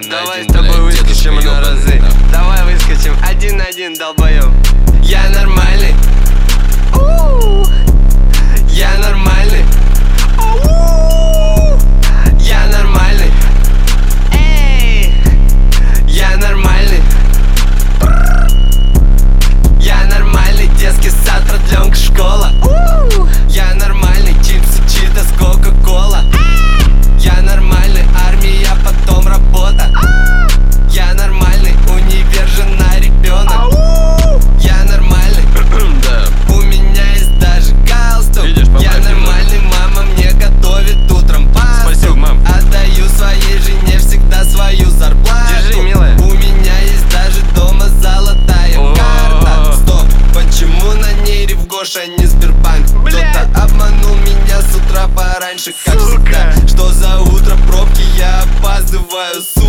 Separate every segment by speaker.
Speaker 1: дед, давай с
Speaker 2: тобой
Speaker 1: выскочим на разы. Давай выскочим. Один на один,
Speaker 2: долбоёб.
Speaker 1: Я нормальный. А не Сбербанк Кто-то обманул меня с
Speaker 2: утра пораньше, как
Speaker 1: Сука. всегда. Что за утро пробки, я опаздываю, сука,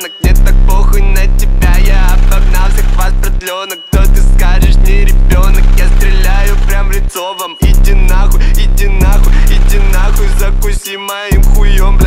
Speaker 1: тип пеленок Мне так похуй на тебя Я обогнал всех вас, продленок Кто ты скажешь, не ребенок? Я стреляю прям в лицо вам. Иди нахуй, иди нахуй, иди нахуй Закуси моим хуем,